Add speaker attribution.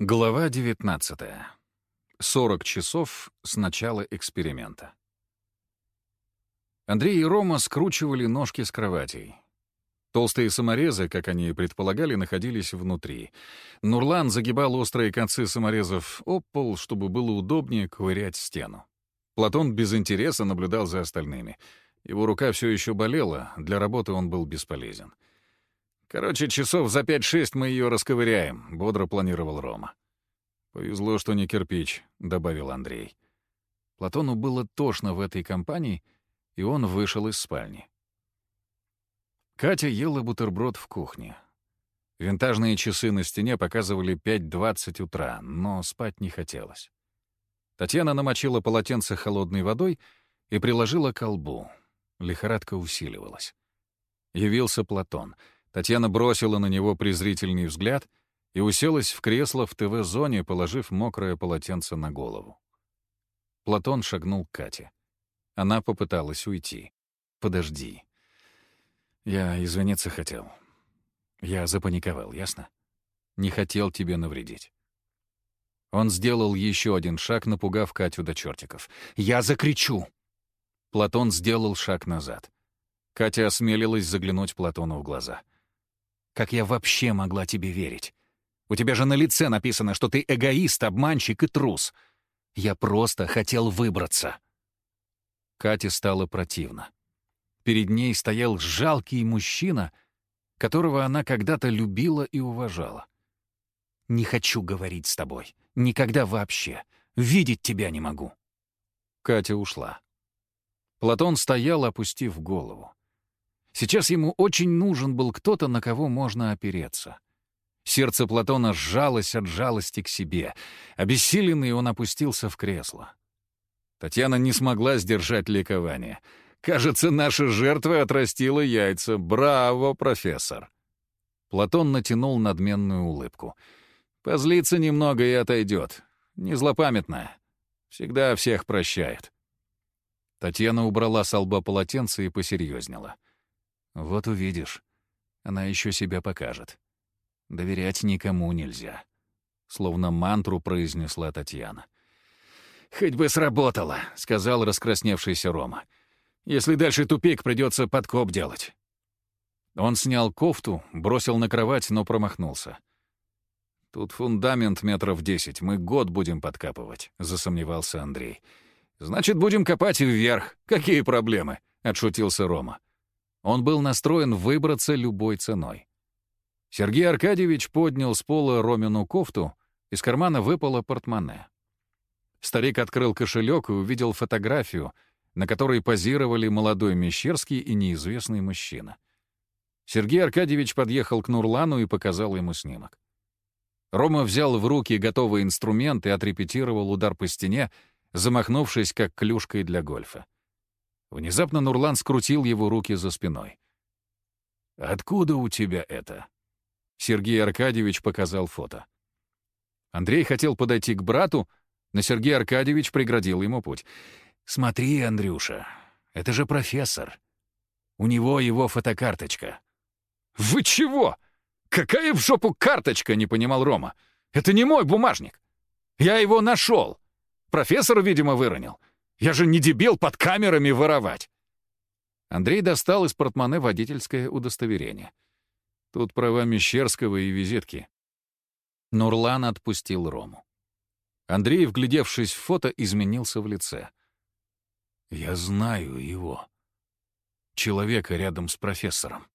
Speaker 1: Глава 19. 40 часов с начала эксперимента. Андрей и Рома скручивали ножки с кроватей. Толстые саморезы, как они и предполагали, находились внутри. Нурлан загибал острые концы саморезов об пол, чтобы было удобнее ковырять стену. Платон без интереса наблюдал за остальными. Его рука все еще болела, для работы он был бесполезен. «Короче, часов за пять-шесть мы ее расковыряем», — бодро планировал Рома. «Повезло, что не кирпич», — добавил Андрей. Платону было тошно в этой компании, и он вышел из спальни. Катя ела бутерброд в кухне. Винтажные часы на стене показывали 5.20 утра, но спать не хотелось. Татьяна намочила полотенце холодной водой и приложила к колбу. Лихорадка усиливалась. Явился Платон — Татьяна бросила на него презрительный взгляд и уселась в кресло в ТВ-зоне, положив мокрое полотенце на голову. Платон шагнул к Кате. Она попыталась уйти. «Подожди. Я извиниться хотел. Я запаниковал, ясно? Не хотел тебе навредить». Он сделал еще один шаг, напугав Катю до чертиков. «Я закричу!» Платон сделал шаг назад. Катя осмелилась заглянуть Платону в глаза — как я вообще могла тебе верить? У тебя же на лице написано, что ты эгоист, обманщик и трус. Я просто хотел выбраться». Кате стало противно. Перед ней стоял жалкий мужчина, которого она когда-то любила и уважала. «Не хочу говорить с тобой. Никогда вообще. Видеть тебя не могу». Катя ушла. Платон стоял, опустив голову. Сейчас ему очень нужен был кто-то, на кого можно опереться. Сердце Платона сжалось от жалости к себе. Обессиленный он опустился в кресло. Татьяна не смогла сдержать ликование. «Кажется, наша жертва отрастила яйца. Браво, профессор!» Платон натянул надменную улыбку. «Позлится немного и отойдет. Не злопамятная. Всегда всех прощает». Татьяна убрала с лба полотенце и посерьезнела. Вот увидишь. Она еще себя покажет. Доверять никому нельзя. Словно мантру произнесла Татьяна. «Хоть бы сработало», — сказал раскрасневшийся Рома. «Если дальше тупик, придется подкоп делать». Он снял кофту, бросил на кровать, но промахнулся. «Тут фундамент метров десять, мы год будем подкапывать», — засомневался Андрей. «Значит, будем копать вверх. Какие проблемы?» — отшутился Рома. Он был настроен выбраться любой ценой. Сергей Аркадьевич поднял с пола Ромину кофту, из кармана выпало портмоне. Старик открыл кошелек и увидел фотографию, на которой позировали молодой Мещерский и неизвестный мужчина. Сергей Аркадьевич подъехал к Нурлану и показал ему снимок. Рома взял в руки готовый инструмент и отрепетировал удар по стене, замахнувшись как клюшкой для гольфа. Внезапно Нурлан скрутил его руки за спиной. «Откуда у тебя это?» Сергей Аркадьевич показал фото. Андрей хотел подойти к брату, но Сергей Аркадьевич преградил ему путь. «Смотри, Андрюша, это же профессор. У него его фотокарточка». «Вы чего? Какая в жопу карточка?» — не понимал Рома. «Это не мой бумажник. Я его нашел. Профессор, видимо, выронил. Я же не дебил под камерами воровать!» Андрей достал из портмоне водительское удостоверение. Тут права Мещерского и визитки. Нурлан отпустил Рому. Андрей, вглядевшись в фото, изменился в лице. «Я знаю его. Человека рядом с профессором».